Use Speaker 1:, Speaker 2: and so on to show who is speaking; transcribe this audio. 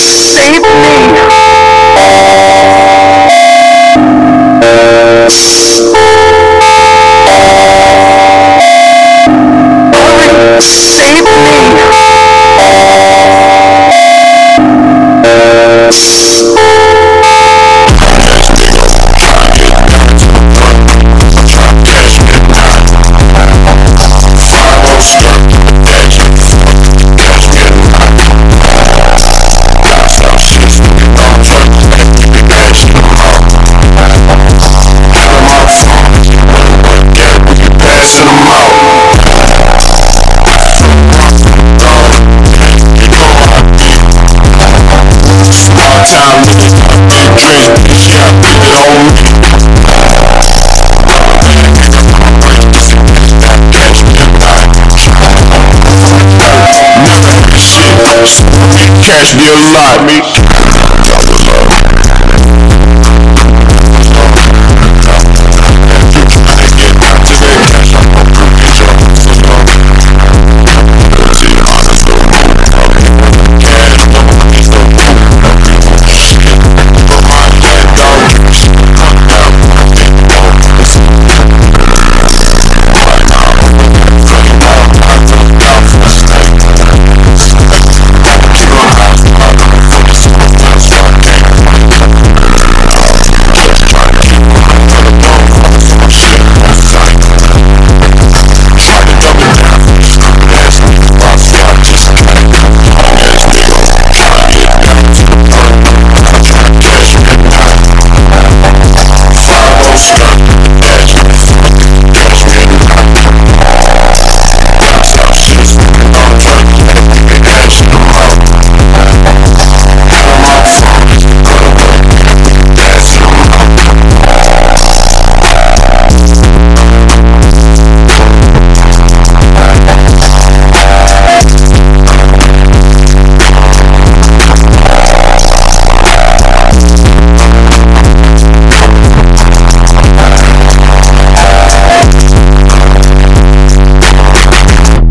Speaker 1: Save me!
Speaker 2: Cash me a lot, me.